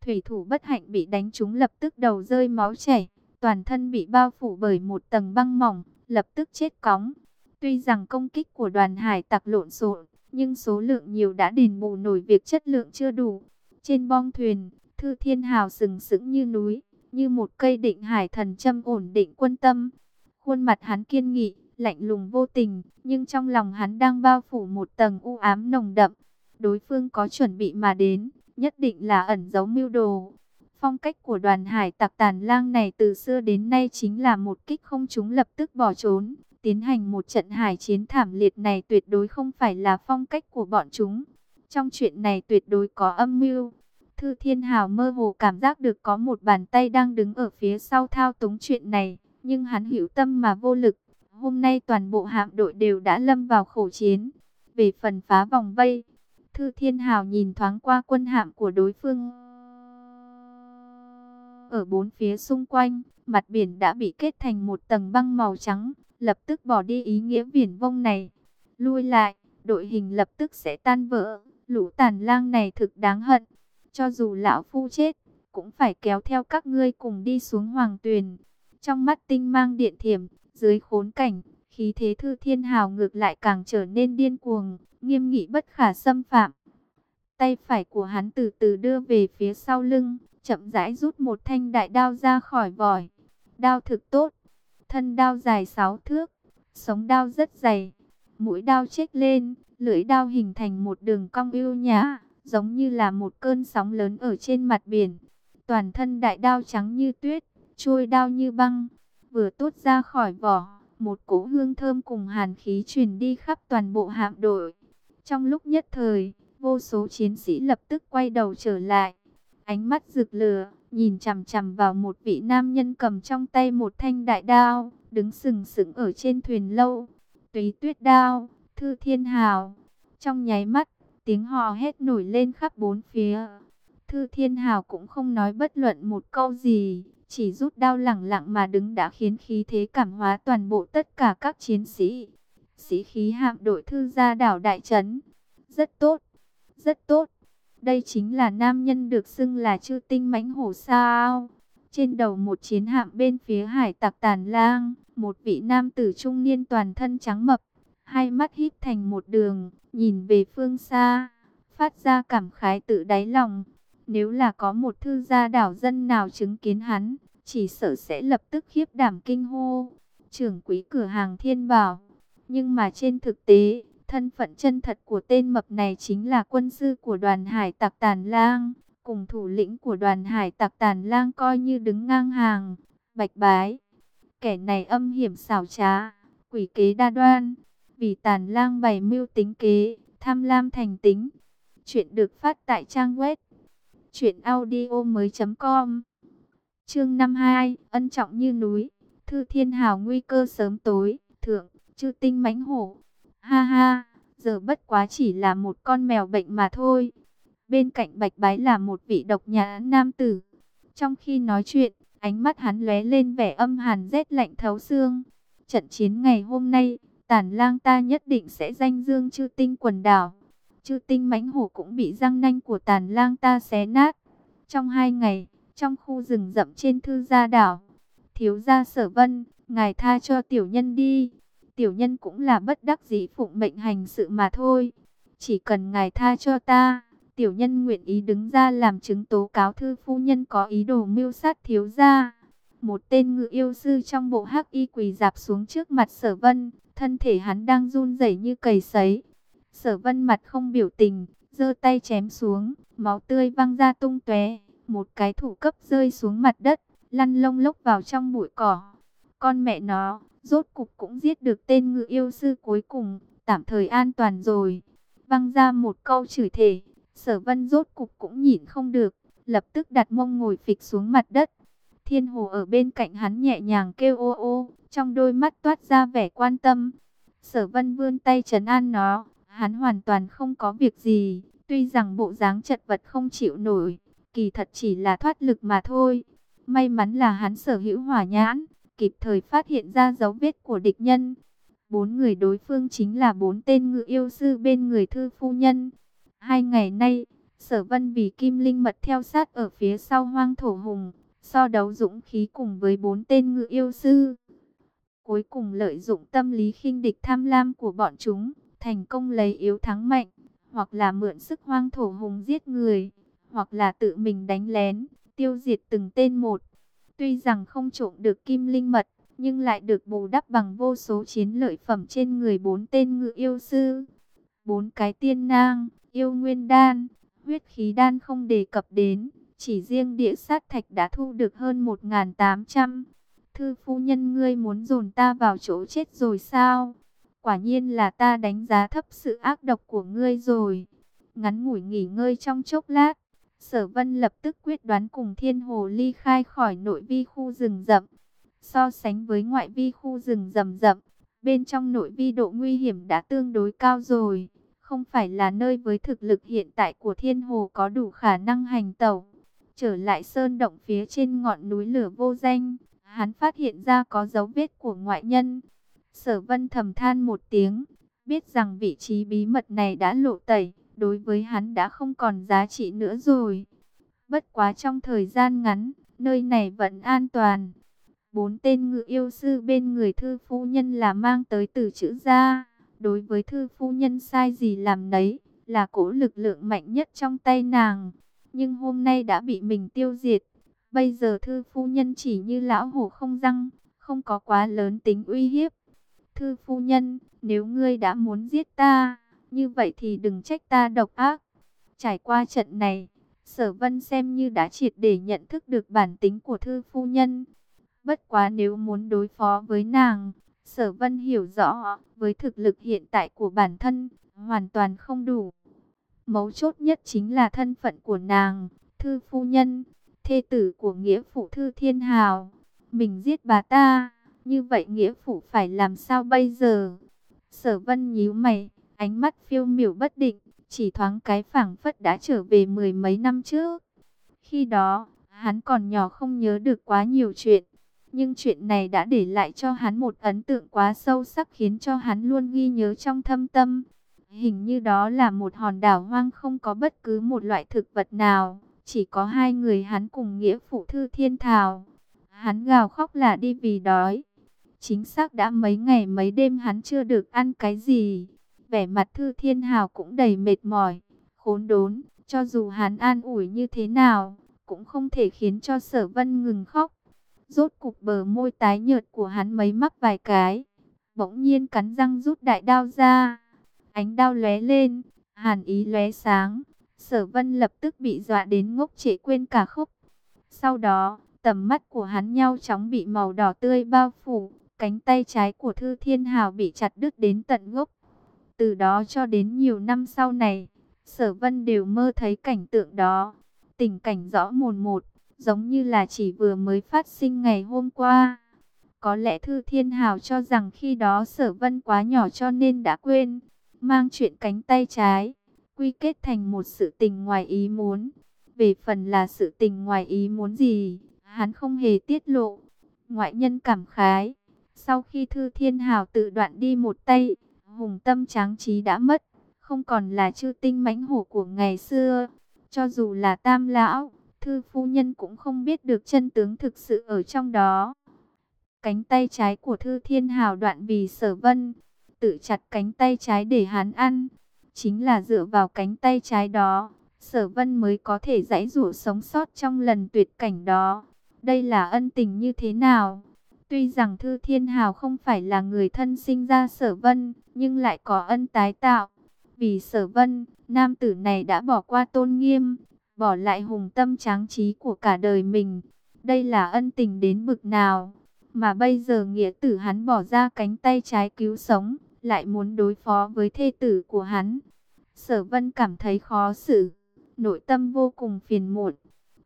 S1: Thủy thủ bất hạnh bị đánh trúng lập tức đầu rơi máu chảy, toàn thân bị bao phủ bởi một tầng băng mỏng, lập tức chết cóng. Tuy rằng công kích của đoàn hải tặc lộn xộn, nhưng số lượng nhiều đã đền bù nổi việc chất lượng chưa đủ. Trên bong thuyền, Thư Thiên Hào sừng sững như núi, như một cây định hải thần châm ổn định quân tâm. Khuôn mặt hắn kiên nghị, lạnh lùng vô tình, nhưng trong lòng hắn đang bao phủ một tầng u ám nồng đậm. Đối phương có chuẩn bị mà đến, nhất định là ẩn giấu mưu đồ. Phong cách của đoàn hải tặc tàn lang này từ xưa đến nay chính là một kích không chúng lập tức bỏ trốn. Tiến hành một trận hải chiến thảm liệt này tuyệt đối không phải là phong cách của bọn chúng. Trong chuyện này tuyệt đối có âm mưu. Thư Thiên Hào mơ hồ cảm giác được có một bàn tay đang đứng ở phía sau thao túng chuyện này, nhưng hắn hiểu tâm mà vô lực. Hôm nay toàn bộ hạm đội đều đã lâm vào khổ chiến. Về phần phá vòng vây, Thư Thiên Hào nhìn thoáng qua quân hạm của đối phương. Ở bốn phía xung quanh, mặt biển đã bị kết thành một tầng băng màu trắng, lập tức bỏ đi ý nghĩa viển vông này. Lui lại, đội hình lập tức sẽ tan vỡ. Lũ tàn lang này thực đáng hận. Cho dù lão phu chết, cũng phải kéo theo các ngươi cùng đi xuống hoàng tuyền. Trong mắt tinh mang điện thiểm, dưới khốn cảnh, khí thế thư thiên hào ngược lại càng trở nên điên cuồng, nghiêm nghị bất khả xâm phạm. Tay phải của hắn từ từ đưa về phía sau lưng, chậm rãi rút một thanh đại đao ra khỏi vòi. Đao thực tốt, thân đao dài 6 thước, sống đao rất dày, mũi đao chết lên, lưỡi đao hình thành một đường cong ưu nhã, giống như là một cơn sóng lớn ở trên mặt biển. Toàn thân đại đao trắng như tuyết, trôi đao như băng, vừa tốt ra khỏi vỏ, một cỗ hương thơm cùng hàn khí truyền đi khắp toàn bộ hạm đội. Trong lúc nhất thời, vô số chiến sĩ lập tức quay đầu trở lại, ánh mắt rực lửa, nhìn chằm chằm vào một vị nam nhân cầm trong tay một thanh đại đao, đứng sừng sững ở trên thuyền lâu. Túy tuyết đao, thư thiên hào. Trong nháy mắt, tiếng hò hét nổi lên khắp bốn phía. Thư thiên hào cũng không nói bất luận một câu gì, chỉ rút đao lẳng lặng mà đứng đã khiến khí thế cảm hóa toàn bộ tất cả các chiến sĩ. Sĩ khí hạm đội thư gia đảo đại trấn. Rất tốt, rất tốt. Đây chính là nam nhân được xưng là chư tinh mãnh hổ sao. Trên đầu một chiến hạm bên phía hải tặc tàn lang, một vị nam tử trung niên toàn thân trắng mập, hai mắt híp thành một đường, nhìn về phương xa, phát ra cảm khái tự đáy lòng. Nếu là có một thư gia đảo dân nào chứng kiến hắn, chỉ sợ sẽ lập tức khiếp đảm kinh hô. Trưởng quý cửa hàng thiên bảo. Nhưng mà trên thực tế, thân phận chân thật của tên mập này chính là quân sư của đoàn hải tặc tàn lang. Cùng thủ lĩnh của đoàn hải tặc tàn lang coi như đứng ngang hàng. Bạch bái. Kẻ này âm hiểm xảo trá, quỷ kế đa đoan. Vì tàn lang bày mưu tính kế, tham lam thành tính. Chuyện được phát tại trang web. chuyệnaudio mới.com Chương 52, ân trọng như núi, thư thiên hào nguy cơ sớm tối, thượng, chư tinh mãnh hổ. Ha ha, giờ bất quá chỉ là một con mèo bệnh mà thôi. Bên cạnh bạch bái là một vị độc nhã nam tử. Trong khi nói chuyện, ánh mắt hắn lóe lên vẻ âm hàn rét lạnh thấu xương. Trận chiến ngày hôm nay, tàn lang ta nhất định sẽ danh dương chư tinh quần đảo. Chư tinh mãnh hổ cũng bị răng nanh của tàn lang ta xé nát. Trong hai ngày, trong khu rừng rậm trên thư gia đảo. Thiếu gia sở vân, ngài tha cho tiểu nhân đi. Tiểu nhân cũng là bất đắc dĩ phụng mệnh hành sự mà thôi. Chỉ cần ngài tha cho ta, tiểu nhân nguyện ý đứng ra làm chứng tố cáo thư phu nhân có ý đồ mưu sát thiếu gia. Một tên ngự yêu sư trong bộ hắc y quỳ dạp xuống trước mặt sở vân, thân thể hắn đang run rẩy như cầy sấy. Sở vân mặt không biểu tình, giơ tay chém xuống, máu tươi văng ra tung tóe một cái thủ cấp rơi xuống mặt đất, lăn lông lốc vào trong bụi cỏ. Con mẹ nó, rốt cục cũng giết được tên ngự yêu sư cuối cùng, tạm thời an toàn rồi. Văng ra một câu chửi thể, sở vân rốt cục cũng nhịn không được, lập tức đặt mông ngồi phịch xuống mặt đất. Thiên hồ ở bên cạnh hắn nhẹ nhàng kêu ô ô, trong đôi mắt toát ra vẻ quan tâm. Sở vân vươn tay trấn an nó, hắn hoàn toàn không có việc gì, tuy rằng bộ dáng chật vật không chịu nổi, kỳ thật chỉ là thoát lực mà thôi. May mắn là hắn sở hữu hỏa nhãn, kịp thời phát hiện ra dấu vết của địch nhân. Bốn người đối phương chính là bốn tên ngự yêu sư bên người thư phu nhân. Hai ngày nay, sở vân vì kim linh mật theo sát ở phía sau hoang thổ hùng, so đấu dũng khí cùng với bốn tên ngự yêu sư. Cuối cùng lợi dụng tâm lý khinh địch tham lam của bọn chúng, thành công lấy yếu thắng mạnh, hoặc là mượn sức hoang thổ hùng giết người hoặc là tự mình đánh lén, tiêu diệt từng tên một. Tuy rằng không trộm được kim linh mật, nhưng lại được bù đắp bằng vô số chiến lợi phẩm trên người bốn tên ngự yêu sư. Bốn cái tiên nang, yêu nguyên đan, huyết khí đan không đề cập đến, chỉ riêng địa sát thạch đã thu được hơn 1.800. Thư phu nhân ngươi muốn dồn ta vào chỗ chết rồi sao? Quả nhiên là ta đánh giá thấp sự ác độc của ngươi rồi. Ngắn ngủi nghỉ ngơi trong chốc lát, Sở Vân lập tức quyết đoán cùng Thiên Hồ ly khai khỏi nội vi khu rừng rậm. So sánh với ngoại vi khu rừng rậm rậm, bên trong nội vi độ nguy hiểm đã tương đối cao rồi. Không phải là nơi với thực lực hiện tại của Thiên Hồ có đủ khả năng hành tẩu. Trở lại sơn động phía trên ngọn núi lửa vô danh, hắn phát hiện ra có dấu vết của ngoại nhân. Sở Vân thầm than một tiếng, biết rằng vị trí bí mật này đã lộ tẩy đối với hắn đã không còn giá trị nữa rồi. Bất quá trong thời gian ngắn, nơi này vẫn an toàn. Bốn tên ngự yêu sư bên người thư phu nhân là mang tới từ chữ gia Đối với thư phu nhân sai gì làm nấy, là cổ lực lượng mạnh nhất trong tay nàng. Nhưng hôm nay đã bị mình tiêu diệt. Bây giờ thư phu nhân chỉ như lão hổ không răng, không có quá lớn tính uy hiếp. Thư phu nhân, nếu ngươi đã muốn giết ta như vậy thì đừng trách ta độc ác. Trải qua trận này, sở vân xem như đã triệt để nhận thức được bản tính của thư phu nhân. Bất quá nếu muốn đối phó với nàng, sở vân hiểu rõ, với thực lực hiện tại của bản thân, hoàn toàn không đủ. Mấu chốt nhất chính là thân phận của nàng, thư phu nhân, thê tử của nghĩa phụ thư thiên hào. Mình giết bà ta, như vậy nghĩa phụ phải làm sao bây giờ? Sở vân nhíu mày, ánh mắt phiêu miểu bất định, chỉ thoáng cái phảng phất đã trở về mười mấy năm trước. Khi đó, hắn còn nhỏ không nhớ được quá nhiều chuyện. Nhưng chuyện này đã để lại cho hắn một ấn tượng quá sâu sắc khiến cho hắn luôn ghi nhớ trong thâm tâm. Hình như đó là một hòn đảo hoang không có bất cứ một loại thực vật nào. Chỉ có hai người hắn cùng nghĩa phụ thư thiên thảo. Hắn gào khóc là đi vì đói. Chính xác đã mấy ngày mấy đêm hắn chưa được ăn cái gì. Vẻ mặt thư thiên hào cũng đầy mệt mỏi, khốn đốn. Cho dù hắn an ủi như thế nào, cũng không thể khiến cho sở vân ngừng khóc. Rốt cục bờ môi tái nhợt của hắn mấy mắc vài cái. Bỗng nhiên cắn răng rút đại đao ra. Ánh đao lóe lên, hàn ý lóe sáng. Sở vân lập tức bị dọa đến ngốc trễ quên cả khúc. Sau đó, tầm mắt của hắn nhau chóng bị màu đỏ tươi bao phủ. Cánh tay trái của Thư Thiên Hào bị chặt đứt đến tận gốc. Từ đó cho đến nhiều năm sau này, Sở Vân đều mơ thấy cảnh tượng đó. Tình cảnh rõ mồn một, giống như là chỉ vừa mới phát sinh ngày hôm qua. Có lẽ Thư Thiên Hào cho rằng khi đó Sở Vân quá nhỏ cho nên đã quên. Mang chuyện cánh tay trái, quy kết thành một sự tình ngoài ý muốn. Về phần là sự tình ngoài ý muốn gì, hắn không hề tiết lộ. Ngoại nhân cảm khái, sau khi Thư Thiên Hào tự đoạn đi một tay, hùng tâm tráng trí đã mất, không còn là chư tinh mãnh hổ của ngày xưa. Cho dù là tam lão, thư phu nhân cũng không biết được chân tướng thực sự ở trong đó. Cánh tay trái của Thư Thiên Hào đoạn vì sở vân, tự chặt cánh tay trái để hắn ăn. Chính là dựa vào cánh tay trái đó, sở vân mới có thể giải rủ sống sót trong lần tuyệt cảnh đó. Đây là ân tình như thế nào? Tuy rằng Thư Thiên Hào không phải là người thân sinh ra sở vân, nhưng lại có ân tái tạo. Vì sở vân, nam tử này đã bỏ qua tôn nghiêm, bỏ lại hùng tâm tráng trí của cả đời mình. Đây là ân tình đến bực nào, mà bây giờ nghĩa tử hắn bỏ ra cánh tay trái cứu sống, lại muốn đối phó với thê tử của hắn. Sở vân cảm thấy khó xử, nội tâm vô cùng phiền muộn.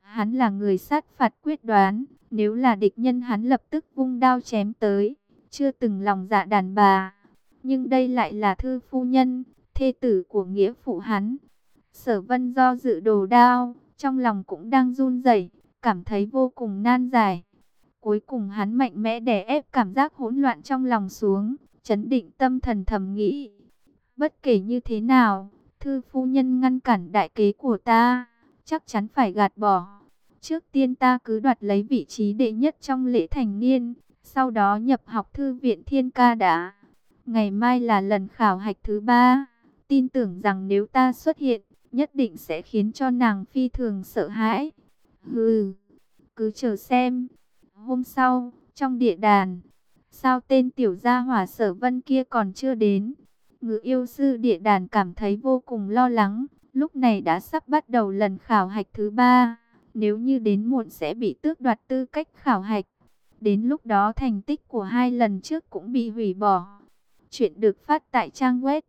S1: Hắn là người sát phạt quyết đoán, nếu là địch nhân hắn lập tức vung đao chém tới, chưa từng lòng dạ đàn bà. Nhưng đây lại là thư phu nhân, thê tử của nghĩa phụ hắn. Sở vân do dự đồ đao, trong lòng cũng đang run rẩy, cảm thấy vô cùng nan giải. Cuối cùng hắn mạnh mẽ đè ép cảm giác hỗn loạn trong lòng xuống, chấn định tâm thần thầm nghĩ. Bất kể như thế nào, thư phu nhân ngăn cản đại kế của ta, chắc chắn phải gạt bỏ. Trước tiên ta cứ đoạt lấy vị trí đệ nhất trong lễ thành niên, sau đó nhập học thư viện thiên ca đã. Ngày mai là lần khảo hạch thứ ba, tin tưởng rằng nếu ta xuất hiện, nhất định sẽ khiến cho nàng phi thường sợ hãi. Hừ, cứ chờ xem. Hôm sau, trong địa đàn, sao tên tiểu gia hỏa sở vân kia còn chưa đến? Ngự yêu sư địa đàn cảm thấy vô cùng lo lắng, lúc này đã sắp bắt đầu lần khảo hạch thứ ba. Nếu như đến muộn sẽ bị tước đoạt tư cách khảo hạch. Đến lúc đó thành tích của hai lần trước cũng bị hủy bỏ. Chuyện được phát tại trang web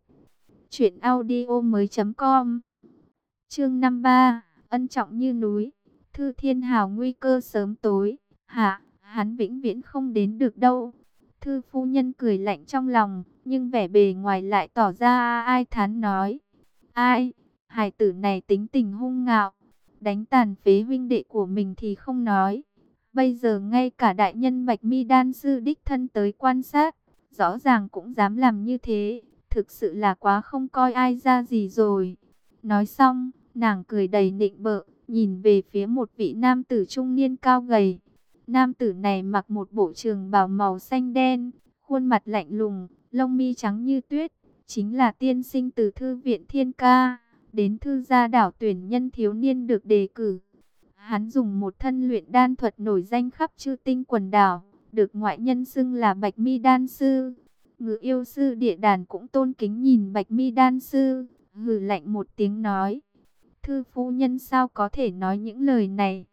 S1: truyện audio mới com Chương 53, ân trọng như núi. Thư Thiên Hào nguy cơ sớm tối. Hạ, hắn vĩnh viễn không đến được đâu. Thư phu nhân cười lạnh trong lòng, nhưng vẻ bề ngoài lại tỏ ra ai thán nói. Ai, hài tử này tính tình hung ngạo, đánh tàn phế huynh đệ của mình thì không nói. Bây giờ ngay cả đại nhân Bạch Mi Đan sư đích thân tới quan sát, rõ ràng cũng dám làm như thế, thực sự là quá không coi ai ra gì rồi. Nói xong, nàng cười đầy nịnh bợ, nhìn về phía một vị nam tử trung niên cao gầy. Nam tử này mặc một bộ trường bào màu xanh đen, khuôn mặt lạnh lùng, lông mi trắng như tuyết, chính là tiên sinh từ thư viện Thiên Ca đến thư gia đảo tuyển nhân thiếu niên được đề cử. Hắn dùng một thân luyện đan thuật nổi danh khắp chư tinh quần đảo, được ngoại nhân xưng là Bạch Mi Đan Sư. Ngự yêu sư địa đàn cũng tôn kính nhìn Bạch Mi Đan Sư, hừ lạnh một tiếng nói. Thư phu nhân sao có thể nói những lời này?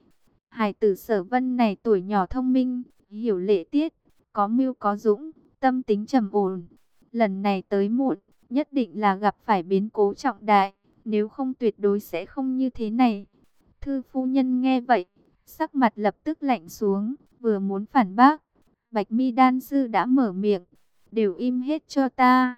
S1: Hải tử sở vân này tuổi nhỏ thông minh, hiểu lễ tiết, có mưu có dũng, tâm tính trầm ổn. Lần này tới muộn, nhất định là gặp phải biến cố trọng đại, nếu không tuyệt đối sẽ không như thế này. Thư phu nhân nghe vậy, sắc mặt lập tức lạnh xuống, vừa muốn phản bác. Bạch mi đan sư đã mở miệng, đều im hết cho ta.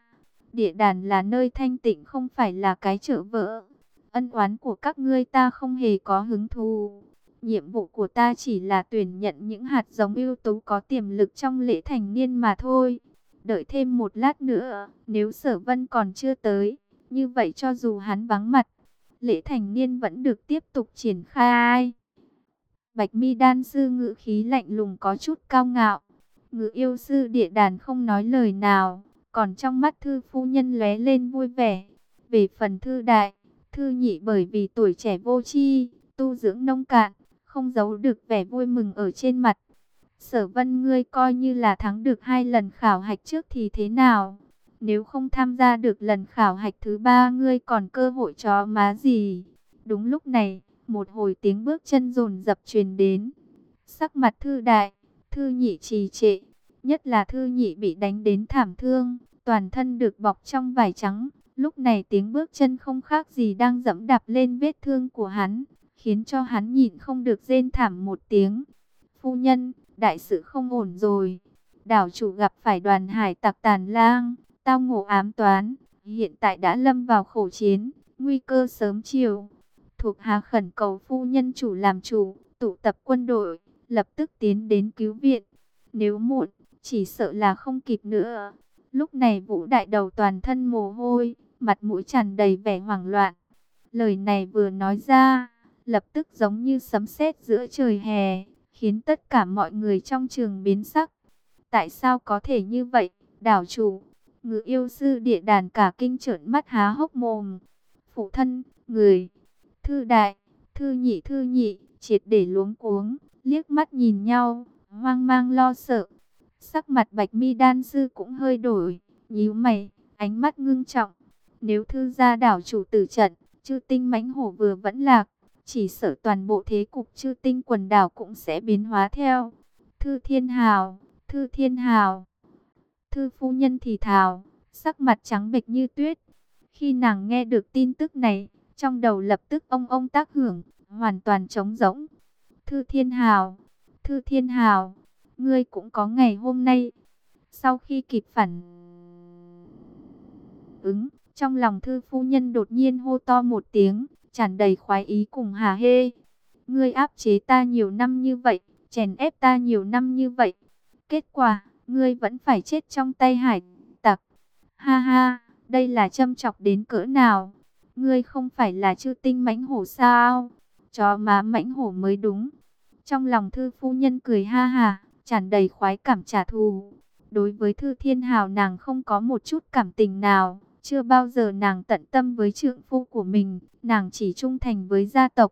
S1: Địa đàn là nơi thanh tịnh không phải là cái chợ vỡ. Ân oán của các ngươi ta không hề có hứng thú. Nhiệm vụ của ta chỉ là tuyển nhận những hạt giống ưu tú có tiềm lực trong lễ thành niên mà thôi. Đợi thêm một lát nữa, nếu sở vân còn chưa tới, như vậy cho dù hắn vắng mặt, lễ thành niên vẫn được tiếp tục triển khai. Bạch mi đan sư ngữ khí lạnh lùng có chút cao ngạo. Ngữ yêu sư địa đàn không nói lời nào, còn trong mắt thư phu nhân lóe lên vui vẻ. Về phần thư đại, thư nhị bởi vì tuổi trẻ vô tri, tu dưỡng nông cạn, không giấu được vẻ vui mừng ở trên mặt. Sở vân ngươi coi như là thắng được hai lần khảo hạch trước thì thế nào? Nếu không tham gia được lần khảo hạch thứ ba ngươi còn cơ hội chó má gì? Đúng lúc này, một hồi tiếng bước chân rồn dập truyền đến. Sắc mặt thư đại, thư nhị trì trệ, nhất là thư nhị bị đánh đến thảm thương, toàn thân được bọc trong vải trắng. Lúc này tiếng bước chân không khác gì đang dẫm đạp lên vết thương của hắn, khiến cho hắn nhịn không được rên thảm một tiếng. Phu nhân, đại sự không ổn rồi. Đảo chủ gặp phải đoàn hải tặc tàn lang, tao ngộ ám toán, hiện tại đã lâm vào khổ chiến, nguy cơ sớm chiều. Thuộc hạ khẩn cầu phu nhân chủ làm chủ, tụ tập quân đội, lập tức tiến đến cứu viện. Nếu muộn, chỉ sợ là không kịp nữa. Lúc này Vũ Đại Đầu toàn thân mồ hôi, mặt mũi tràn đầy vẻ hoảng loạn. Lời này vừa nói ra, lập tức giống như sấm sét giữa trời hè, khiến tất cả mọi người trong trường biến sắc. Tại sao có thể như vậy, đảo chủ? Ngự yêu sư địa đàn cả kinh trợn mắt há hốc mồm. Phụ thân, người, thư đại, thư nhị thư nhị, triệt để luống cuống, liếc mắt nhìn nhau, hoang mang lo sợ. Sắc mặt bạch mi đan sư cũng hơi đổi, nhíu mày, ánh mắt ngưng trọng. Nếu thư gia đảo chủ tử trận, chư tinh mãnh hổ vừa vẫn lạc, chỉ sợ toàn bộ thế cục chư tinh quần đảo cũng sẽ biến hóa theo. Thư thiên hào, thư thiên hào. Thư phu nhân thì thào, sắc mặt trắng bệch như tuyết. Khi nàng nghe được tin tức này, trong đầu lập tức ông ông tác hưởng, hoàn toàn trống rỗng. Thư thiên hào, thư thiên hào, ngươi cũng có ngày hôm nay. Sau khi kịp phản ứng, trong lòng thư phu nhân đột nhiên hô to một tiếng, tràn đầy khoái ý cùng hà hê. Ngươi áp chế ta nhiều năm như vậy, chèn ép ta nhiều năm như vậy. Kết quả, ngươi vẫn phải chết trong tay hải tặc. Ha ha, đây là châm chọc đến cỡ nào? Ngươi không phải là chư tinh mãnh hổ sao? Chó má mãnh hổ mới đúng. Trong lòng thư phu nhân cười ha ha, tràn đầy khoái cảm trả thù. Đối với thư thiên hào nàng không có một chút cảm tình nào. Chưa bao giờ nàng tận tâm với trượng phu của mình, nàng chỉ trung thành với gia tộc.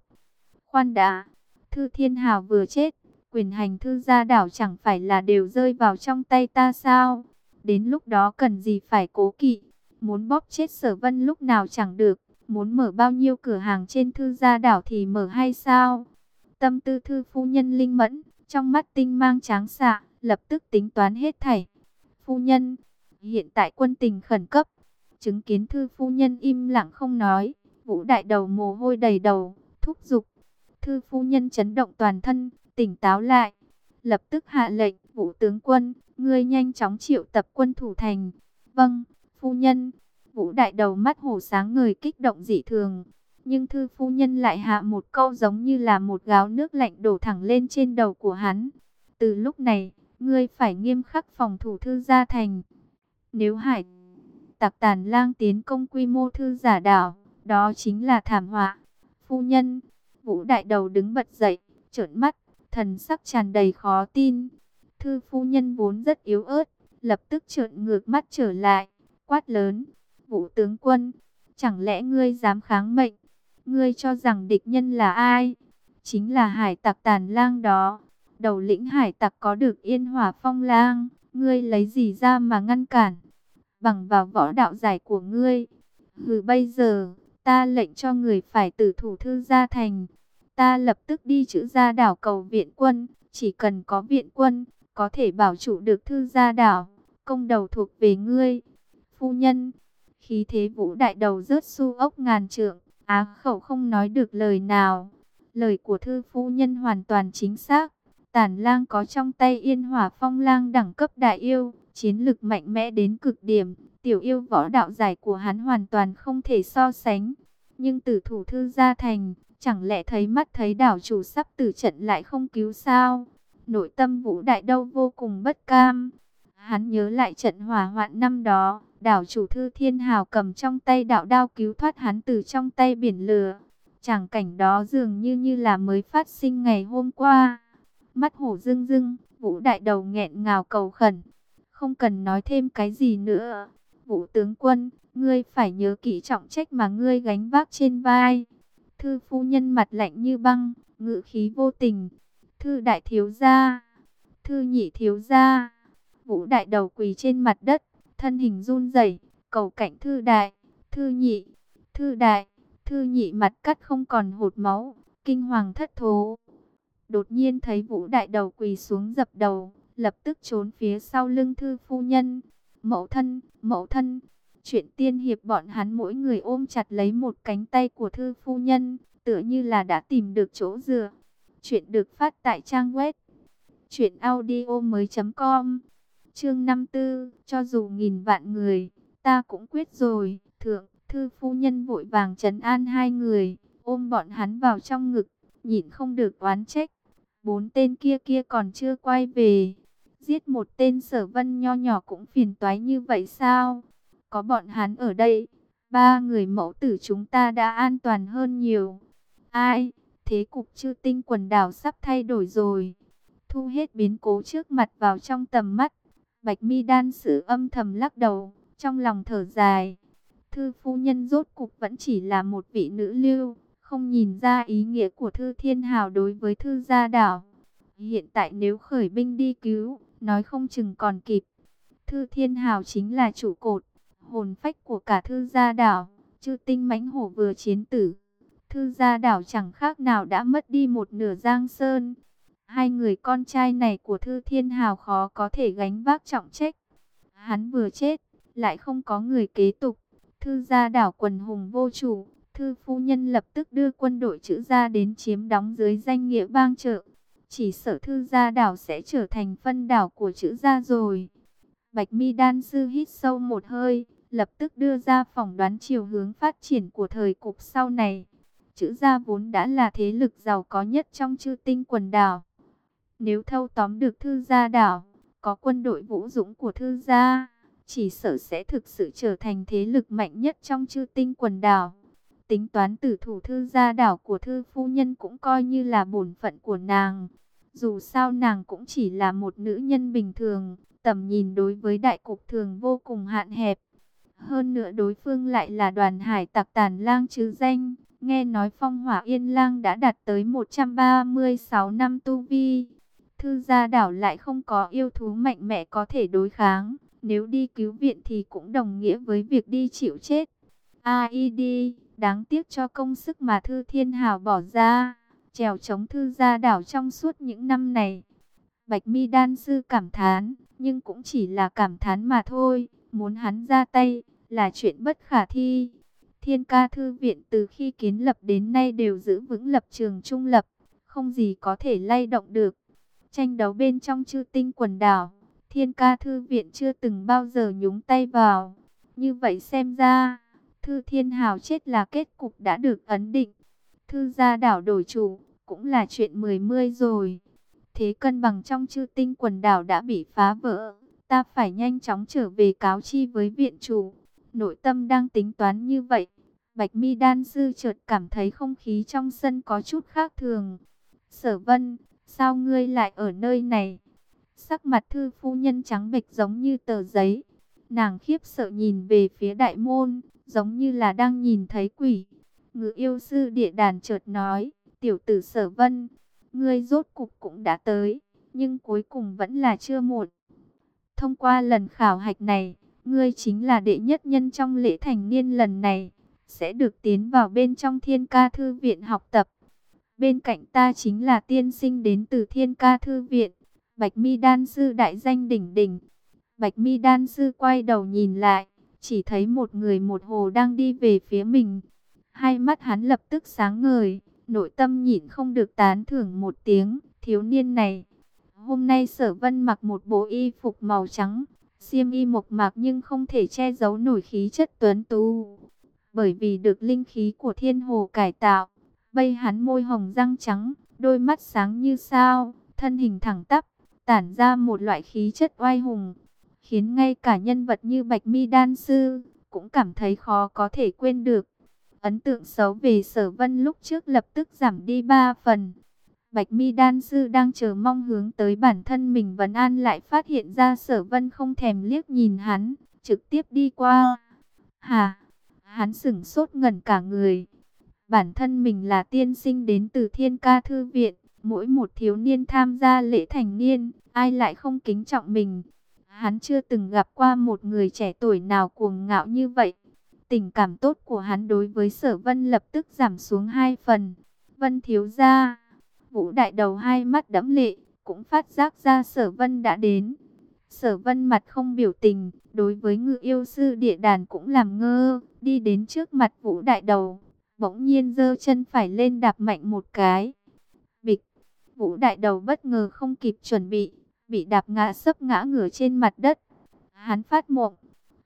S1: Khoan đã, Thư Thiên Hào vừa chết, quyền hành thư gia đảo chẳng phải là đều rơi vào trong tay ta sao? Đến lúc đó cần gì phải cố kỵ, muốn bóp chết sở vân lúc nào chẳng được, muốn mở bao nhiêu cửa hàng trên thư gia đảo thì mở hay sao? Tâm tư thư phu nhân linh mẫn, trong mắt tinh mang tráng xạ, lập tức tính toán hết thảy. Phu nhân, hiện tại quân tình khẩn cấp, chứng kiến thư phu nhân im lặng không nói, vũ đại đầu mồ hôi đầy đầu, thúc giục. Thư phu nhân chấn động toàn thân, tỉnh táo lại, lập tức hạ lệnh, vũ tướng quân, ngươi nhanh chóng triệu tập quân thủ thành. Vâng, phu nhân, vũ đại đầu mắt hổ sáng người kích động dị thường. Nhưng thư phu nhân lại hạ một câu giống như là một gáo nước lạnh đổ thẳng lên trên đầu của hắn. Từ lúc này, ngươi phải nghiêm khắc phòng thủ thư gia thành. Nếu hải tặc tàn lang tiến công quy mô thư giả đảo, đó chính là thảm họa. Phu nhân, vũ đại đầu đứng bật dậy, trợn mắt, thần sắc tràn đầy khó tin. Thư phu nhân vốn rất yếu ớt, lập tức trợn ngược mắt trở lại, quát lớn. Vũ tướng quân, chẳng lẽ ngươi dám kháng mệnh? Ngươi cho rằng địch nhân là ai? Chính là hải tặc tàn lang đó. Đầu lĩnh hải tặc có được yên hỏa phong lang, ngươi lấy gì ra mà ngăn cản? Bằng vào võ đạo giải của ngươi. Hừ bây giờ, ta lệnh cho người phải tử thủ thư gia thành. Ta lập tức đi chữ gia đảo cầu viện quân, chỉ cần có viện quân, có thể bảo chủ được thư gia đảo, công đầu thuộc về ngươi. Phu nhân, khí thế vũ đại đầu rớt su ốc ngàn trượng, á khẩu không nói được lời nào. Lời của thư phu nhân hoàn toàn chính xác. Tản lang có trong tay yên hỏa phong lang đẳng cấp đại yêu, chiến lực mạnh mẽ đến cực điểm. Tiểu yêu võ đạo giải của hắn hoàn toàn không thể so sánh. Nhưng tử thủ thư gia thành, chẳng lẽ thấy mắt thấy đảo chủ sắp tử trận lại không cứu sao? Nội tâm vũ đại đâu vô cùng bất cam. Hắn nhớ lại trận hỏa hoạn năm đó, đảo chủ thư thiên hào cầm trong tay đạo đao cứu thoát hắn từ trong tay biển lửa. Chẳng cảnh đó dường như như là mới phát sinh ngày hôm qua. Mắt hổ rưng rưng, vũ đại đầu nghẹn ngào cầu khẩn. Không cần nói thêm cái gì nữa. Vũ tướng quân, ngươi phải nhớ kỹ trọng trách mà ngươi gánh vác trên vai. Thư phu nhân mặt lạnh như băng, ngự khí vô tình. Thư đại thiếu gia, thư nhị thiếu gia. Vũ đại đầu quỳ trên mặt đất, thân hình run rẩy, cầu cảnh thư đại, thư nhị, thư đại, thư nhị mặt cắt không còn hột máu, kinh hoàng thất thố. Đột nhiên thấy vũ đại đầu quỳ xuống dập đầu, lập tức trốn phía sau lưng thư phu nhân. Mẫu thân, mẫu thân, chuyện tiên hiệp bọn hắn mỗi người ôm chặt lấy một cánh tay của thư phu nhân, tựa như là đã tìm được chỗ dựa. Chuyện được phát tại trang web chuyện audio mới.com Chương 54, cho dù nghìn vạn người, ta cũng quyết rồi. Thượng, thư phu nhân vội vàng trấn an hai người, ôm bọn hắn vào trong ngực, nhịn không được oán trách. Bốn tên kia kia còn chưa quay về. Giết một tên sở vân nho nhỏ cũng phiền toái như vậy sao? Có bọn hắn ở đây, ba người mẫu tử chúng ta đã an toàn hơn nhiều. Ai? Thế cục chư tinh quần đảo sắp thay đổi rồi. Thu hết biến cố trước mặt vào trong tầm mắt. Bạch mi đan sự âm thầm lắc đầu, trong lòng thở dài. Thư phu nhân rốt cục vẫn chỉ là một vị nữ lưu, không nhìn ra ý nghĩa của thư thiên hào đối với thư gia đảo. Hiện tại nếu khởi binh đi cứu, nói không chừng còn kịp. Thư thiên hào chính là chủ cột, hồn phách của cả thư gia đảo, chư tinh mãnh hổ vừa chiến tử. Thư gia đảo chẳng khác nào đã mất đi một nửa giang sơn. Hai người con trai này của Thư Thiên Hào khó có thể gánh vác trọng trách. Hắn vừa chết, lại không có người kế tục. Thư gia đảo quần hùng vô chủ, Thư phu nhân lập tức đưa quân đội chữ gia đến chiếm đóng dưới danh nghĩa bang trợ. Chỉ sợ Thư gia đảo sẽ trở thành phân đảo của chữ gia rồi. Bạch mi đan sư hít sâu một hơi, lập tức đưa ra phỏng đoán chiều hướng phát triển của thời cục sau này. Chữ gia vốn đã là thế lực giàu có nhất trong chư tinh quần đảo. Nếu thâu tóm được thư gia đảo, có quân đội vũ dũng của thư gia, chỉ sợ sẽ thực sự trở thành thế lực mạnh nhất trong chư tinh quần đảo. Tính toán tử thủ thư gia đảo của thư phu nhân cũng coi như là bổn phận của nàng. Dù sao nàng cũng chỉ là một nữ nhân bình thường, tầm nhìn đối với đại cục thường vô cùng hạn hẹp. Hơn nữa đối phương lại là đoàn hải tặc tàn lang chứ danh. Nghe nói phong hỏa yên lang đã đạt tới 136 năm tu vi. Thư gia đảo lại không có yêu thú mạnh mẽ có thể đối kháng. Nếu đi cứu viện thì cũng đồng nghĩa với việc đi chịu chết. Ai đi, đáng tiếc cho công sức mà Thư Thiên Hào bỏ ra. Trèo chống Thư gia đảo trong suốt những năm này. Bạch mi đan sư cảm thán, nhưng cũng chỉ là cảm thán mà thôi. Muốn hắn ra tay, là chuyện bất khả thi. Thiên ca thư viện từ khi kiến lập đến nay đều giữ vững lập trường trung lập, không gì có thể lay động được. Tranh đấu bên trong chư tinh quần đảo, thiên ca thư viện chưa từng bao giờ nhúng tay vào. Như vậy xem ra, thư thiên hào chết là kết cục đã được ấn định. Thư gia đảo đổi chủ, cũng là chuyện mười mươi rồi. Thế cân bằng trong chư tinh quần đảo đã bị phá vỡ. Ta phải nhanh chóng trở về cáo chi với viện chủ. Nội tâm đang tính toán như vậy. Bạch mi đan sư chợt cảm thấy không khí trong sân có chút khác thường. Sở vân, Sao ngươi lại ở nơi này? Sắc mặt thư phu nhân trắng bệch giống như tờ giấy. Nàng khiếp sợ nhìn về phía đại môn, giống như là đang nhìn thấy quỷ. Ngự yêu sư địa đàn chợt nói, tiểu tử sở vân, ngươi rốt cục cũng đã tới, nhưng cuối cùng vẫn là chưa muộn. Thông qua lần khảo hạch này, ngươi chính là đệ nhất nhân trong lễ thành niên lần này, sẽ được tiến vào bên trong thiên ca thư viện học tập. Bên cạnh ta chính là tiên sinh đến từ thiên ca thư viện. Bạch mi đan sư đại danh đỉnh đỉnh. Bạch mi đan sư quay đầu nhìn lại, chỉ thấy một người một hồ đang đi về phía mình. Hai mắt hắn lập tức sáng ngời, nội tâm nhịn không được tán thưởng một tiếng, thiếu niên này. Hôm nay sở vân mặc một bộ y phục màu trắng, xiêm y mộc mạc nhưng không thể che giấu nổi khí chất tuấn tú. Bởi vì được linh khí của thiên hồ cải tạo, bây hắn môi hồng răng trắng, đôi mắt sáng như sao, thân hình thẳng tắp, tản ra một loại khí chất oai hùng, khiến ngay cả nhân vật như Bạch Mi Đan Sư cũng cảm thấy khó có thể quên được. Ấn tượng xấu về sở vân lúc trước lập tức giảm đi ba phần. Bạch Mi Đan Sư đang chờ mong hướng tới bản thân mình vấn an lại phát hiện ra sở vân không thèm liếc nhìn hắn, trực tiếp đi qua. Hà, hắn sửng sốt ngẩn cả người. Bản thân mình là tiên sinh đến từ thiên ca thư viện, mỗi một thiếu niên tham gia lễ thành niên, ai lại không kính trọng mình. Hắn chưa từng gặp qua một người trẻ tuổi nào cuồng ngạo như vậy. Tình cảm tốt của hắn đối với sở vân lập tức giảm xuống hai phần. Vân thiếu ra, vũ đại đầu hai mắt đẫm lệ, cũng phát giác ra sở vân đã đến. Sở vân mặt không biểu tình, đối với ngự yêu sư địa đàn cũng làm ngơ, đi đến trước mặt vũ đại đầu. Bỗng nhiên giơ chân phải lên đạp mạnh một cái. Bịch, vũ đại đầu bất ngờ không kịp chuẩn bị, bị đạp ngã sấp ngã ngửa trên mặt đất. Hắn phát mộng,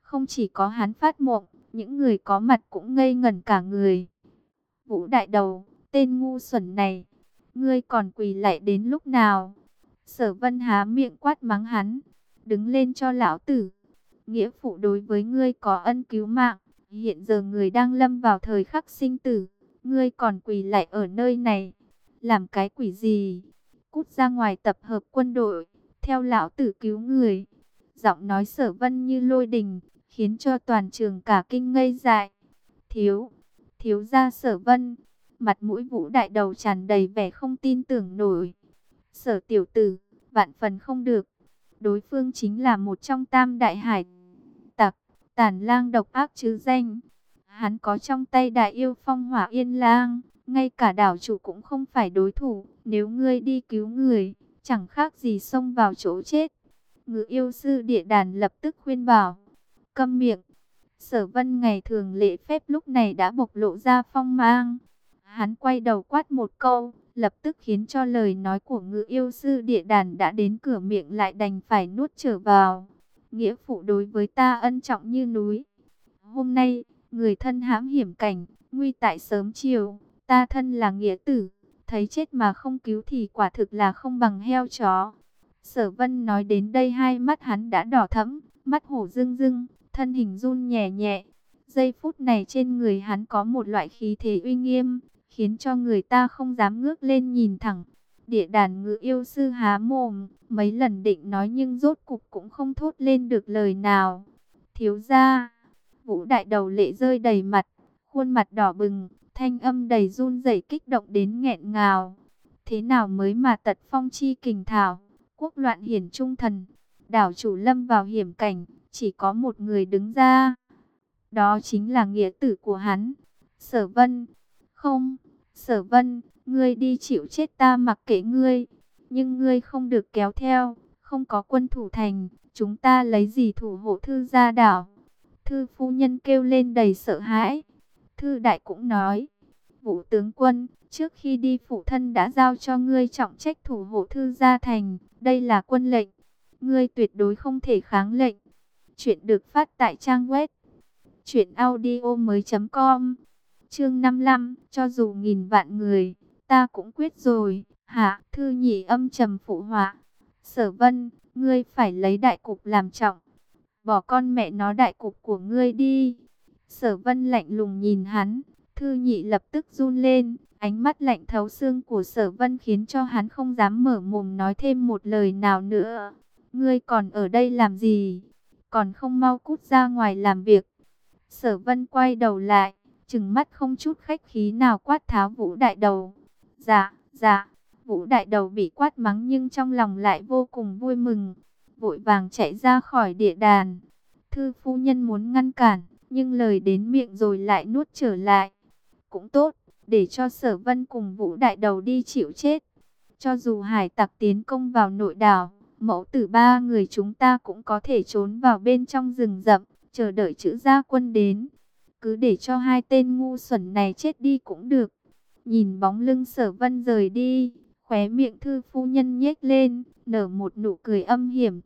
S1: không chỉ có hắn phát mộng, những người có mặt cũng ngây ngẩn cả người. Vũ đại đầu, tên ngu xuẩn này, ngươi còn quỳ lại đến lúc nào? Sở vân há miệng quát mắng hắn, đứng lên cho lão tử. Nghĩa phụ đối với ngươi có ân cứu mạng, hiện giờ người đang lâm vào thời khắc sinh tử, ngươi còn quỳ lại ở nơi này, làm cái quỷ gì? Cút ra ngoài tập hợp quân đội, theo lão tử cứu người. Giọng nói sở vân như lôi đình, khiến cho toàn trường cả kinh ngây dại. Thiếu, thiếu gia sở vân, mặt mũi vũ đại đầu tràn đầy vẻ không tin tưởng nổi. Sở tiểu tử, vạn phần không được. Đối phương chính là một trong tam đại hải tặc, tàn lang độc ác chứ danh. Hắn có trong tay đại yêu phong hỏa yên lang, ngay cả đảo chủ cũng không phải đối thủ. Nếu ngươi đi cứu người, chẳng khác gì xông vào chỗ chết. Ngự yêu sư địa đàn lập tức khuyên bảo, câm miệng. Sở vân ngày thường lễ phép lúc này đã bộc lộ ra phong mang. Hắn quay đầu quát một câu, lập tức khiến cho lời nói của ngự yêu sư địa đàn đã đến cửa miệng lại đành phải nuốt trở vào. Nghĩa phụ đối với ta ân trọng như núi. Hôm nay, người thân hãm hiểm cảnh, nguy tại sớm chiều, ta thân là nghĩa tử, thấy chết mà không cứu thì quả thực là không bằng heo chó. Sở vân nói đến đây hai mắt hắn đã đỏ thẫm, mắt hổ rưng rưng, thân hình run nhẹ nhẹ. Giây phút này trên người hắn có một loại khí thế uy nghiêm, khiến cho người ta không dám ngước lên nhìn thẳng. Địa đàn ngự yêu sư há mồm, mấy lần định nói nhưng rốt cục cũng không thốt lên được lời nào. Thiếu ra, vũ đại đầu lệ rơi đầy mặt, khuôn mặt đỏ bừng, thanh âm đầy run rẩy kích động đến nghẹn ngào. Thế nào mới mà tật phong chi kình thảo, quốc loạn hiển trung thần, đảo chủ lâm vào hiểm cảnh, chỉ có một người đứng ra. Đó chính là nghĩa tử của hắn, Sở Vân. Không, Sở Vân, ngươi đi chịu chết ta mặc kệ ngươi, nhưng ngươi không được kéo theo, không có quân thủ thành, chúng ta lấy gì thủ hộ thư gia đảo. Thư phu nhân kêu lên đầy sợ hãi. Thư đại cũng nói, vũ tướng quân, trước khi đi phụ thân đã giao cho ngươi trọng trách thủ hộ thư gia thành, đây là quân lệnh, ngươi tuyệt đối không thể kháng lệnh. Chuyện được phát tại trang web truyệnaudiomoi.com. Chương 55, cho dù nghìn vạn người, ta cũng quyết rồi. Hạ, thư nhị âm trầm phụ họa. Sở Vân, ngươi phải lấy đại cục làm trọng. Bỏ con mẹ nó đại cục của ngươi đi. Sở Vân lạnh lùng nhìn hắn, thư nhị lập tức run lên, ánh mắt lạnh thấu xương của Sở Vân khiến cho hắn không dám mở mồm nói thêm một lời nào nữa. Ngươi còn ở đây làm gì? Còn không mau cút ra ngoài làm việc. Sở Vân quay đầu lại, trừng mắt không chút khách khí nào quát tháo Vũ Đại Đầu. Dạ, dạ. Vũ Đại Đầu bị quát mắng nhưng trong lòng lại vô cùng vui mừng, vội vàng chạy ra khỏi địa đàn. Thư phu nhân muốn ngăn cản, nhưng lời đến miệng rồi lại nuốt trở lại. Cũng tốt, để cho Sở Vân cùng Vũ Đại Đầu đi chịu chết. Cho dù hải tặc tiến công vào nội đảo, mẫu tử ba người chúng ta cũng có thể trốn vào bên trong rừng rậm, chờ đợi chữ gia quân đến. Cứ để cho hai tên ngu xuẩn này chết đi cũng được. Nhìn bóng lưng sở vân rời đi, khóe miệng thư phu nhân nhếch lên, nở một nụ cười âm hiểm.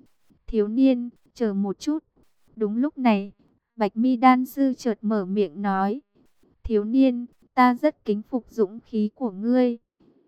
S1: Thiếu niên, chờ một chút. Đúng lúc này, Bạch Mi Đan Sư chợt mở miệng nói. Thiếu niên, ta rất kính phục dũng khí của ngươi.